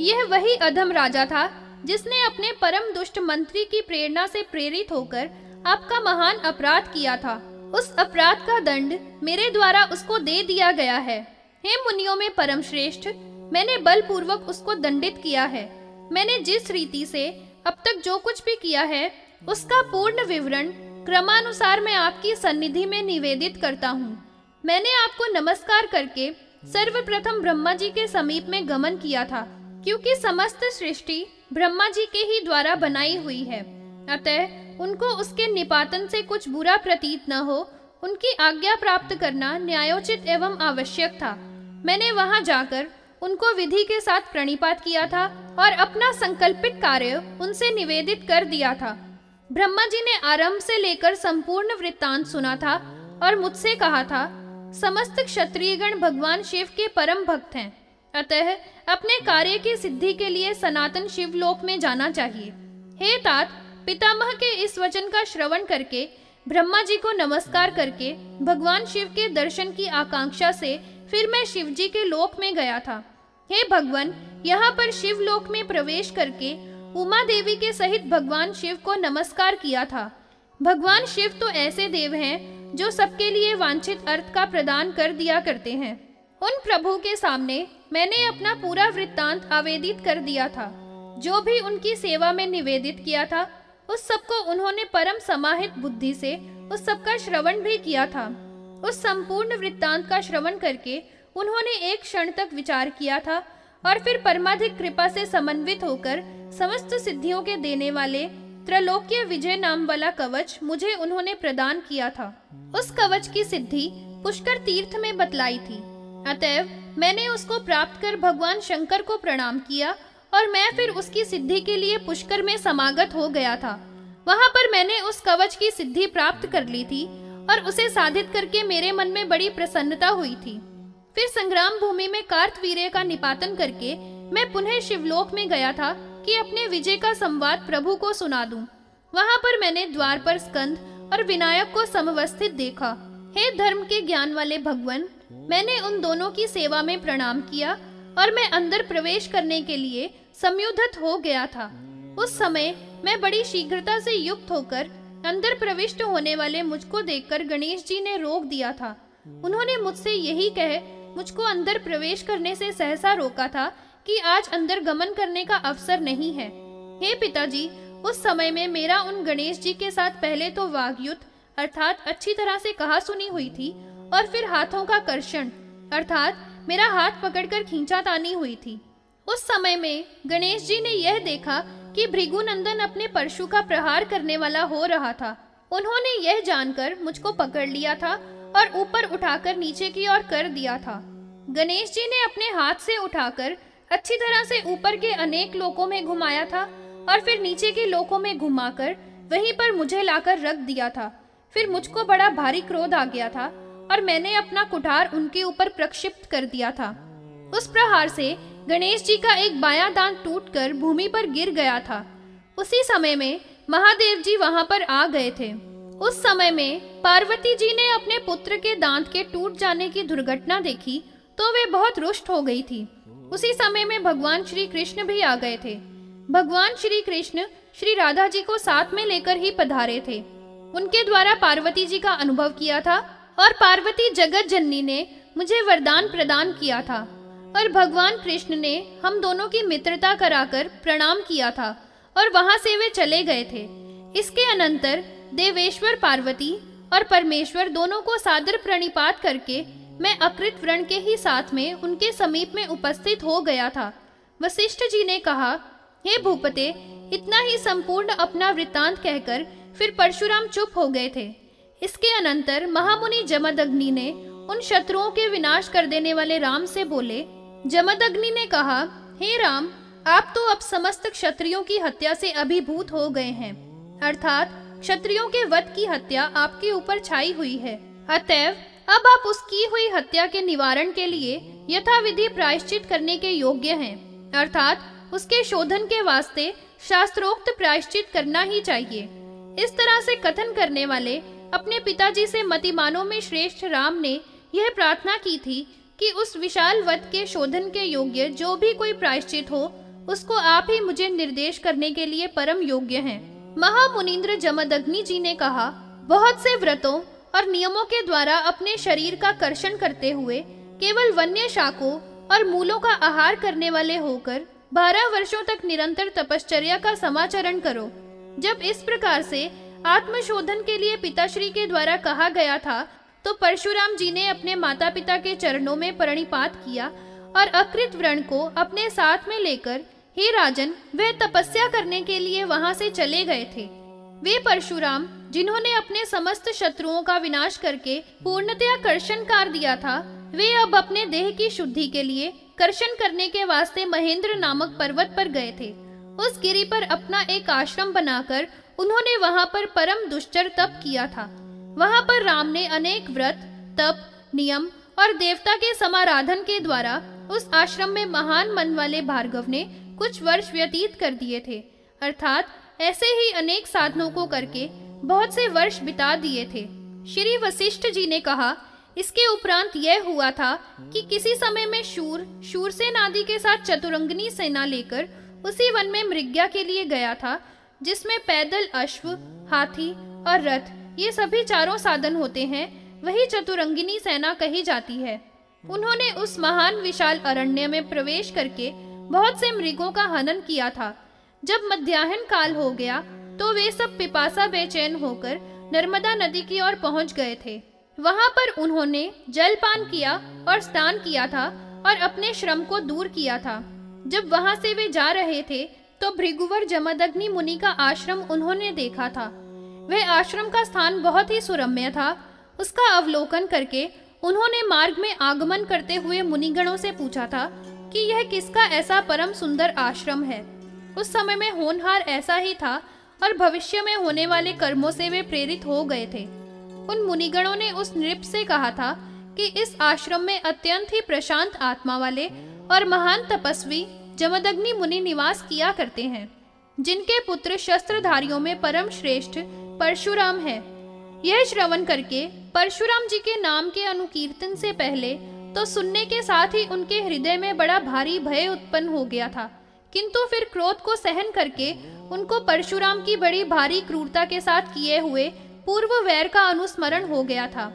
यह वही अधम राजा था जिसने अपने परम दुष्ट मंत्री की प्रेरणा से प्रेरित होकर आपका महान अपराध किया था। उस अपराध का दंड मेरे द्वारा उसको दे दिया गया है। हे मुनियों में परम श्रेष्ठ मैंने बलपूर्वक उसको दंडित किया है। मैंने जिस रीति से अब तक जो कुछ भी किया है, उसका पूर्ण विवरण क्रमानुसार मैं आपकी सन्निधि में निवेदित करता हूँ। मैंने आपको नमस्कार करके सर्वप्रथम ब्रह्मा जी के समीप में गमन किया था। क्योंकि समस्त सृष्टि ब्रह्मा जी के ही द्वारा बनाई हुई है। अतः उनको उसके निपातन से कुछ बुरा प्रतीत न हो, उनकी आज्ञा प्राप्त करना न्यायोचित एवं आवश्यक था। मैंने वहाँ जाकर उनको विधि के साथ प्रणिपात किया था और अपना संकल्पित कार्य उनसे निवेदित कर दिया था। ब्रह्मा जी ने आरंभ से लेकर संपूर्ण वृत्तांत सुना था और मुझसे कहा था, समस्त क्षत्रियगण भगवान शिव के परम भक्त हैं। अतः अपने कार्य की सिद्धि के लिए सनातन शिवलोक में जाना चाहिए। हे तात, पितामह के इस वचन का श्रवण करके, ब्रह्मा जी को नमस्कार करके, भगवान शिव के दर्शन की आकांक्षा से फिर मैं शिव जी के लोक में गया था। हे भगवान, यहाँ पर शिव लोक में प्रवेश करके, उमा देवी के सहित भगवान शिव को नमस्कार किया था। भगवान शिव तो ऐसे देव हैं, जो सबके लिए वांछित अर्थ का प्रदान कर दिया करते हैं। उन प्रभु के सामने मैंने अपना पूरा वृत्तांत आवेदित कर दिया था। जो भी उनकी सेवा में निवेदित किया था, उस सबको उन्होंने परम समाहित बुद्धि से उस सबका श्रवण भी किया था। उस संपूर्ण वृत्तांत का श्रवण करके उन्होंने एक क्षण तक विचार किया था और फिर परमाधिक कृपा से समन्वित होकर समस्त सिद्धियों के देने वाले त्रलोक्य विजय नाम वाला कवच मुझे उन्होंने प्रदान किया था। उस कवच की सिद्धि पुष्कर तीर्थ में बतलाई थी। अतएव, मैंने उसको प्राप्त कर भगवान शंकर को प्रणाम किया और मैं फिर उसकी सिद्धि के लिए पुष्कर में समागत हो गया था। वहाँ पर मैंने उस कवच की सिद्धि प्राप्त कर ली थी और उसे साधित करके मेरे मन में बड़ी प्रसन्नता हुई थी। फिर संग्राम भूमि में कार्तवीर्य का निपातन करके मैं पुनः शिवलोक में गया था कि अपने विजय का संवाद प्रभु को सुना दूँ। वहाँ पर मैंने द्वार पर स्कंद और विनायक को समवस्थित देखा। हे धर्म के ज्ञान वाले भगवान मैंने उन दोनों की सेवा में प्रणाम किया और मैं अंदर प्रवेश करने के लिए संयुद्धत हो गया था। उस समय मैं बड़ी शीघ्रता से युक्त होकर अंदर प्रविष्ट होने वाले मुझको देखकर गणेश जी ने रोक दिया था। उन्होंने मुझसे यही कह, मुझको अंदर प्रवेश करने से सहसा रोका था कि आज अंदर गमन करने का अवसर नहीं है। हे पिताजी, उस समय में मेरा उन गणेश जी के साथ पहले तो वागयुद्ध अर्थात अच्छी तरह से कहा सुनी हुई थी और फिर हाथों का कर्षण, अर्थात मेरा हाथ पकड़कर खींचा तानी हुई थी। उस समय में गणेश जी ने यह देखा कि भृगुनंदन अपने परशु का प्रहार करने वाला हो रहा था। उन्होंने यह जानकर मुझको पकड़ लिया था और ऊपर उठाकर नीचे की ओर कर दिया था। गणेश जी ने अपने हाथ से उठाकर अच्छी तरह से ऊपर के अनेक लोकों में घुमाया था और फिर नीचे के लोकों में घुमाकर वहीं पर मुझे लाकर रख दिया था। फिर मुझको बड़ा भारी क्रोध आ गया था और मैंने अपना कुठार उनके ऊपर प्रक्षिप्त कर दिया था। उस प्रहार से गणेश जी का एक बाया दांत टूटकर भूमि पर गिर गया था। उसी समय में महादेव जी वहाँ पर आ गए थे। उस समय में पार्वती जी ने अपने पुत्र के दांत के टूट जाने की दुर्घटना देखी तो वे बहुत रुष्ट हो गई थी। उसी समय में भगवान श्री कृष्ण भी आ गए थे। भगवान श्री कृष्ण श्री राधा जी को साथ में लेकर ही पधारे थे। उनके द्वारा पार्वती जी का अनुभव किया था और पार्वती जगत जननी ने मुझे वरदान प्रदान किया था, और भगवान कृष्ण ने हम दोनों की मित्रता कराकर प्रणाम किया था, और वहाँ से वे चले गए थे। इसके अनंतर देवेश्वर पार्वती और परमेश्वर दोनों को सादर प्रणिपात करके मैं अकृत व्रण के ही साथ में उनके समीप में उपस्थित हो गया था। वशिष्ठ जी ने कहा, हे भूपते, इतना ही संपूर्ण अपना वृत्तांत कहकर फिर परशुराम चुप हो गए थे। इसके अनंतर महामुनि जमदग्नि ने उन शत्रुओं के विनाश कर देने वाले राम से बोले, जमदग्नि ने कहा, हे राम, आप तो अब समस्त क्षत्रियों की हत्या से अभिभूत हो गए हैं। अर्थात, क्षत्रियों के वध की हत्या आपके ऊपर छाई हुई है। अतएव, अब आप उसकी हुई हत्या के निवारण के लिए यथाविधि प्रायश्चित करने के योग्य हैं। अर्थात, उसके शोधन के वास्ते शास्त्रोक्त प्रायश्चित करना ही चाहिए। इस तरह से कथन करने वाले अपने पिताजी से मतिमानों में श्रेष्ठ राम ने यह प्रार्थना की थी कि उस विशाल वध के शोधन के योग्य जो भी कोई प्रायश्चित हो, उसको आप ही मुझे निर्देश करने के लिए परम योग्य हैं। महामुनिन्द्र जमदग्नि जी ने कहा, बहुत से व्रतों और नियमों के द्वारा अपने शरीर का कर्षण करते हुए केवल वन्य शाकों और मूलों का आहार करने वाले होकर बारह वर्षों तक निरंतर तपश्चर्या का समाचरण करो जब इस प्रकार से आत्मशोधन के लिए पिताश्री के द्वारा कहा गया था तो परशुराम जी ने अपने माता पिता के चरणों में प्रणिपात किया और अकृत व्रण को अपने साथ में लेकर हे राजन, वह तपस्या करने के लिए वहाँ से चले गए थे। वे परशुराम, जिन्होंने अपने समस्त शत्रुओं का विनाश करके पूर्णतया कर्षण कर दिया था, वे अब अपने देह की शुद्धि के लिए कर्षण करने के वास्ते महेंद्र नामक पर्वत पर गए थे। उस गिरी पर अपना एक आश्रम बनाकर उन्होंने वहाँ पर परम दुष्चर तप किया था। वहाँ पर राम ने अनेक व्रत, तप, नियम और देवता के समाराधन के द्वारा उस आश्रम में महान मन वाले भार्गव ने कुछ वर्ष व्यतीत कर दिए थे। अर्थात ऐसे ही अनेक साधनों को करके बहुत से वर्ष बिता दिए थे। श्री वशिष्ठ जी ने कहा, इसके उपरांत यह हुआ था कि किसी समय में शूर, शूरसेन आदि के साथ चतुरंगनी सेना लेकर उसी वन में मृग्या के लिए गया था जिसमें पैदल अश्व, हाथी और रथ, ये सभी चारों साधन होते हैं, वही चतुरंगिनी सेना कही जाती है। उन्होंने उस महान विशाल अरण्य में प्रवेश करके बहुत से मृगों का हनन किया था। जब मध्याहन काल हो गया तो वे सब पिपासा बेचैन होकर नर्मदा नदी की ओर पहुँच गए थे। वहाँ पर उन्होंने जलपान किया और स्नान किया था और अपने श्रम को दूर किया था। जब वहाँ से वे जा रहे थे तो भृगुवर जमदग्नि मुनि का आश्रम उन्होंने देखा था। वह आश्रम का स्थान बहुत ही सुरम्य था। उसका अवलोकन करके उन्होंने मार्ग में आगमन करते हुए मुनिगणों से पूछा था कि यह किसका ऐसा परम सुंदर आश्रम है। उस समय में होनहार ऐसा ही था और भविष्य में होने वाले कर्मों से वे प्रेरित हो गए थे। उन मुनिगणों ने उस नृप से कहा था कि इस आश्रम में अत्यंत ही प्रशांत आत्मा वाले और महान तपस्वी जमदग्नि मुनि निवास किया करते हैं, जिनके पुत्र शस्त्रधारियों में परम श्रेष्ठ परशुराम है। यह श्रवण करके परशुराम जी के नाम के अनुकीर्तन से पहले तो सुनने के साथ ही उनके हृदय में बड़ा भारी भय उत्पन्न हो गया था, किंतु फिर क्रोध को सहन करके उनको परशुराम की बड़ी भारी क्रूरता के साथ किए हुए पूर्व वैर का अनुस्मरण हो गया था।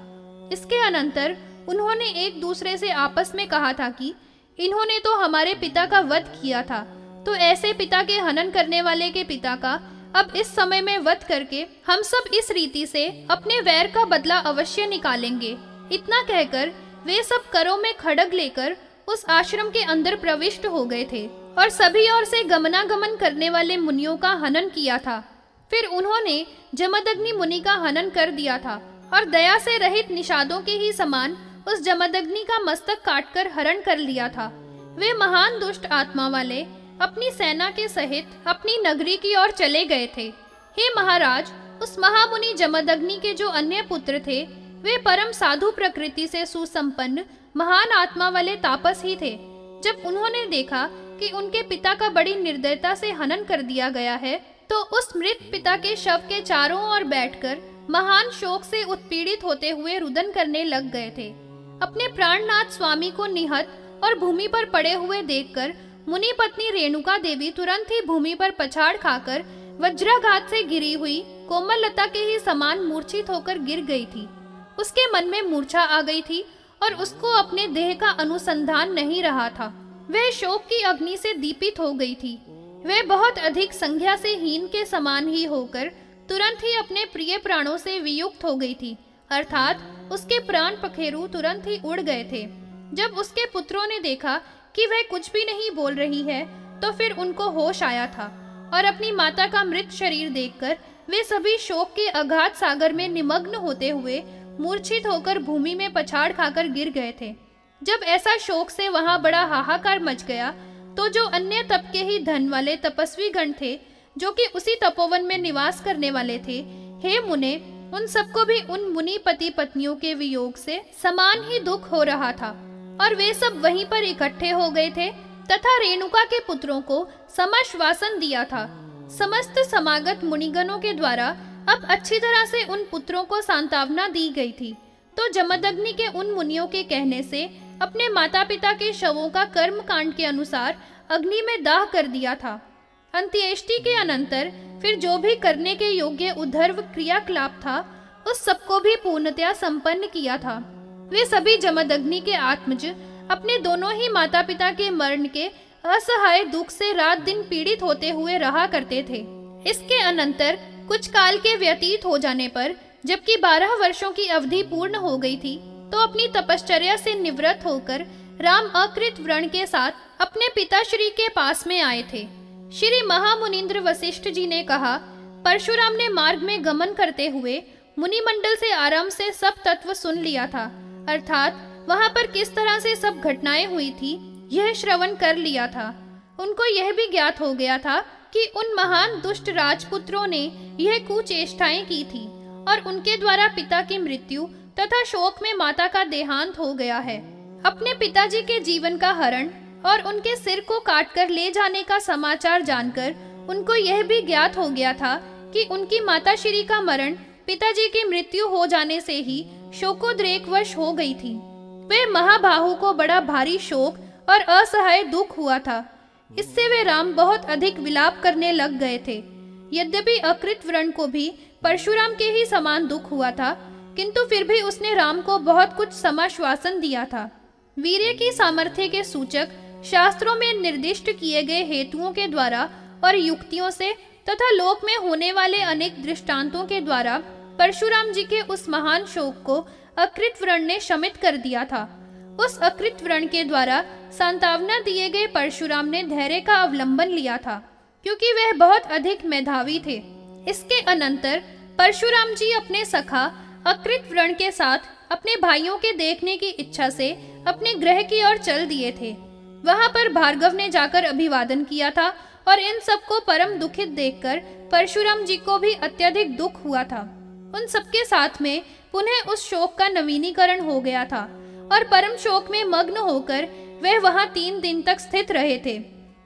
इसके अनंतर उन्होंने एक दूसरे से आपस में कहा था कि इन्होंने तो हमारे पिता का वध किया था। तो ऐसे पिता के हनन करने वाले के पिता का अब इस समय में वध करके हम सब इस रीति से अपने वैर का बदला अवश्य निकालेंगे। इतना कहकर वे सब करों में खड़ग लेकर उस आश्रम के अंदर प्रविष्ट हो गए थे और सभी ओर से गमनागमन करने वाले मुनियों का हनन किया था। फिर उन्होंने जमदग्नि मुनि का हनन कर दिया था और दया से रहित निषादों के ही समान उस जमदग्नि का मस्तक काटकर हरण कर लिया था। वे महान दुष्ट आत्मा वाले अपनी सेना के सहित अपनी नगरी की ओर चले गए थे। हे महाराज, उस महामुनि जमदग्नि के जो अन्य पुत्र थे, वे परम साधु प्रकृति से सुसंपन्न, महान आत्मा वाले तापस ही थे। जब उन्होंने देखा कि उनके पिता का बड़ी निर्दयता से हनन कर दिया गया है तो उस मृत पिता के शव के चारों ओर बैठकर महान शोक से उत्पीड़ित होते हुए रुदन करने लग गए थे। अपने प्राणनाथ स्वामी को निहत और भूमि पर पड़े हुए देखकर मुनि पत्नी रेणुका देवी तुरंत ही भूमि पर पछाड़ खाकर वज्राघात से गिरी हुई कोमल लता के ही समान मूर्छित होकर गिर गई थी। उसके मन में मूर्छा आ गई थी और उसको अपने देह का अनुसंधान नहीं रहा था। वह शोक की अग्नि से दीपित हो गई थी। वह बहुत अधिक संख्या से हीन के समान ही होकर तुरंत ही अपने प्रिय प्राणों से वियुक्त हो गई थी। अर्थात उसके प्राण पखेरु तुरंत ही उड़ गए थे। जब उसके पुत्रों ने देखा कि वह कुछ भी नहीं बोल रही है तो फिर उनको होश आया था और अपनी माता का मृत शरीर देखकर वे सभी शोक के अगाध सागर में निमग्न होते हुए मूर्छित होकर भूमि में पछाड़ खाकर गिर गए थे। जब ऐसा शोक से वहाँ बड़ा हाहाकार मच गया तो जो अन्य तप के ही धन वाले तपस्वी गण थे, जो कि उसी तपोवन में निवास करने वाले थे, हे मुने उन सबको भी उन मुनि पति पत्नियों के वियोग से समान ही दुख हो रहा था, और वे सब वहीं पर इकट्ठे हो गए थे तथा रेणुका के पुत्रों को समाश्वासन दिया था। समस्त समागत मुनिगणों के द्वारा अब अच्छी तरह से उन पुत्रों को सांत्वना दी गई थी। तो जमदग्नि के उन मुनियों के कहने से अपने माता पिता के शवों का कर्म कांड के अनुसार अग्नि में दाह कर दिया था। अंत्येष्टि के अनंतर फिर जो भी करने के योग्य उधर्व क्रियाकलाप था, उस सबको भी पूर्णतया संपन्न किया था। वे सभी जमदग्नि के आत्मज अपने दोनों ही माता पिता के मरण के असहाय दुख से रात दिन पीड़ित होते हुए रहा करते थे। इसके अनंतर कुछ काल के व्यतीत हो जाने पर, जबकि बारह वर्षों की अवधि पूर्ण हो गई थी तो अपनी तपश्चर्या से निवृत्त होकर राम अकृत व्रण के साथ अपने पिता श्री के पास में आए थे। श्री महामुनिन्द्र वशिष्ठ जी ने कहा, परशुराम ने मार्ग में गमन करते हुए मुनिमंडल से आराम से सब तत्व सुन लिया था। अर्थात, वहाँ पर किस तरह से सब घटनाएँ हुई थी, यह श्रवण कर लिया था। उनको यह भी ज्ञात हो गया था कि उन महान दुष्ट राजपुत्रों ने यह कुचेष्टाएँ की थी और उनके द्वारा पिता की मृत्यु तथा शोक में माता का देहांत हो गया है। अपने पिताजी के जीवन का हरण और उनके सिर को काटकर ले जाने का समाचार जानकर उनको यह भी ज्ञात हो गया था कि उनकी माता श्री का मरण पिताजी की मृत्यु हो जाने से ही शोकोद्रेक वश हो गई थी। वे महाबाहु को बड़ा भारी शोक और असहाय दुख हुआ था। इससे वे राम बहुत अधिक विलाप करने लग गए थे। यद्यपि अकृत व्रण को भी परशुराम के ही समान दुख हुआ था, किंतु फिर भी उसने राम को बहुत कुछ समाश्वासन दिया था। वीर्य की सामर्थ्य के सूचक शास्त्रों में निर्दिष्ट किए गए हेतुओं के द्वारा और युक्तियों से तथा लोक में होने वाले अनेक दृष्टांतों के द्वारा परशुराम जी के उस महान शोक को अकृत व्रण ने शमित कर दिया था। उस अकृत व्रण के द्वारा सांतावना दिए गए परशुराम ने धैर्य का अवलंबन लिया था, क्योंकि वह बहुत अधिक मेधावी थे। इसके अनंतर परशुराम जी अपने सखा अकृत व्रण के साथ अपने भाइयों के देखने की इच्छा से अपने ग्रह की ओर चल दिए थे। वहाँ पर भार्गव ने जाकर अभिवादन किया था और इन सबको परम दुखित देखकर परशुराम जी को भी अत्यधिक दुख हुआ था। उन सबके साथ में पुनः उस शोक का नवीनीकरण हो गया था और परम शोक में मग्न होकर वे वहाँ तीन दिन तक स्थित रहे थे।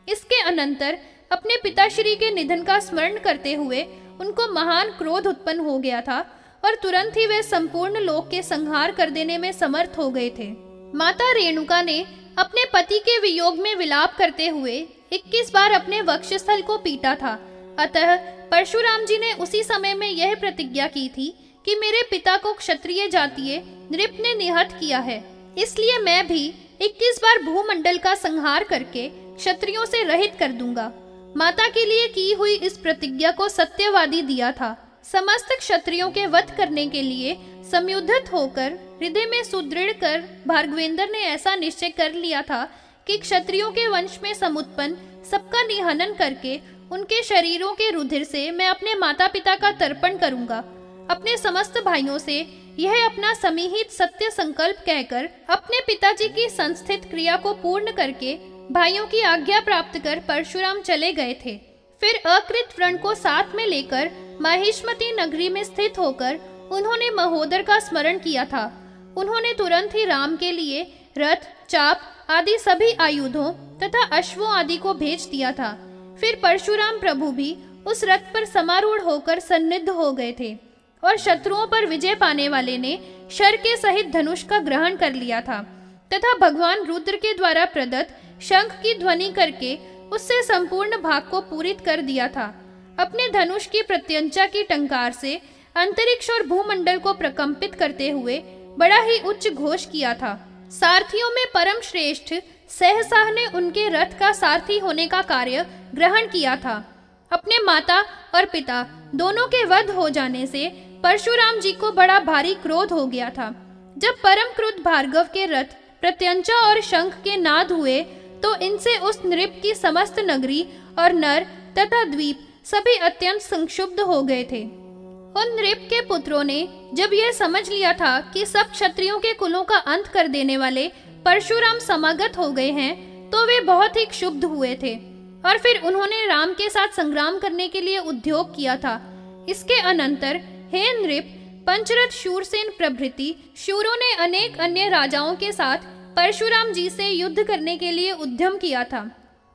इसके अनंतर अपने पिताश्री के निधन का स्मरण करते हुए उनको महान क्रोध उत्पन्न हो गया था और तुरंत ही वे संपूर्ण लोक के संहार कर देने में समर्थ हो गए थे। माता रेणुका ने अपने पति के वियोग में विलाप करते हुए 21 बार अपने वक्षस्थल को पीटा था। अतः परशुराम जी ने उसी समय में यह प्रतिज्ञा की थी कि मेरे पिता को क्षत्रिय जातीय नृप ने निहत किया है। इसलिए मैं भी 21 बार भूमंडल का संहार करके क्षत्रियों से रहित कर दूँगा। माता के लिए की हुई इस प्रतिज्ञा को सत्यवादी दिया था। समस्त क्षत्रियों के वध करने के लिए संयुद्धित होकर हृदय में सुदृढ़ कर भार्गवेंद्र ने ऐसा निश्चय कर लिया था कि क्षत्रियों के वंश में समुत्पन्न सबका निहनन करके उनके शरीरों के रुधिर से मैं अपने माता पिता का तर्पण करूँगा। अपने समस्त भाइयों से यह अपना समीहित सत्य संकल्प कहकर अपने पिताजी की संस्थित क्रिया को पूर्ण करके भाइयों की आज्ञा प्राप्त कर परशुराम चले गए थे। फिर अकृत व्रण को साथ में लेकर माहिष्मती नगरी में स्थित होकर उन्होंने महोदर का स्मरण किया था। उन्होंने तुरंत ही राम के लिए रथ, चाप आदि सभी आयुधों तथा अश्वों आदि को भेज दिया था। फिर परशुराम प्रभु भी उस रथ पर समारूढ़ होकर सन्निध हो गए थे और शत्रुओं पर विजय पाने वाले ने शर के सहित धनुष का ग्रहण कर लिया था तथा भगवान रुद्र के द्वारा प्रदत्त शंख की ध्वनि करके उससे संपूर्ण भाग को पूरित कर दिया था। अपने धनुष की प्रत्यंचा की टंकार से अंतरिक्ष और भूमंडल को प्रकंपित करते हुए बड़ा ही उच्च घोष किया था। सारथियों में परम श्रेष्ठ सहसाह ने उनके रथ का सारथी होने का कार्य ग्रहण किया था। अपने माता और पिता दोनों के वध हो जाने से परशुराम जी को बड़ा भारी क्रोध हो गया था। जब परम क्रुद्ध भार्गव के रथ प्रत्यंचा और शंख के नाद हुए तो इनसे उस नृप की समस्त नगरी और नर तथा द्वीप सभी अत्यंत संक्षुब्ध हो गए थे। उन नृप के पुत्रों ने जब यह समझ लिया था कि सब क्षत्रियों के कुलों का अंत कर देने वाले परशुराम समागत हो गए हैं तो वे बहुत ही क्षुब्ध हुए थे। और फिर उन्होंने राम के साथ संग्राम करने के लिए उद्योग किया था। इसके अनंतर हे नृप, पंचरथ शूरसेन प्रभृति, शूरों ने अनेक अन्य राजाओं के साथ परशुराम जी से युद्ध करने के लिए उद्यम किया था।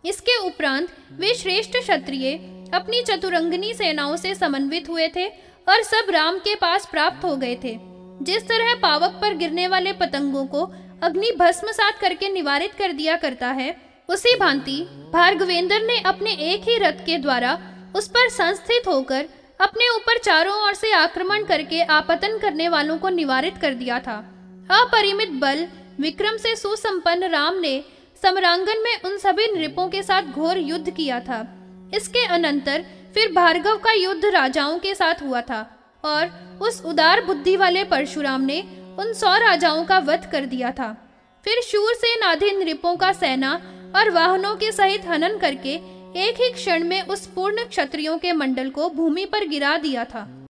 इसके उपरांत वे श्रेष्ठ क्षत्रिय अपनी चतुरंगनी सेनाओं से समन्वित हुए थे और सब राम के पास प्राप्त हो गए थे। जिस तरह पावक पर गिरने वाले पतंगों को अग्नि भस्म साथ करके निवारित कर दिया करता है, उसी भांति भार्गवेंद्र ने अपने एक ही रथ के द्वारा उस पर संस्थित होकर अपने ऊपर चारों ओर से आक्रमण करके आपतन करने वालों को निवारित कर दिया था। अपरिमित बल, विक्रम से सुसंपन्न राम ने समरांगन में उन सभी नृपों के साथ घोर युद्ध किया था। इसके अनंतर फिर भार्गव का युद्ध राजाओं के साथ हुआ था और उस उदार बुद्धि वाले परशुराम ने उन सौ राजाओं का वध कर दिया था। फिर शूर से नाधीन नृपों का सेना और वाहनों के सहित हनन करके एक ही क्षण में उस पूर्ण क्षत्रियों के मंडल को भूमि पर गिरा दिया था।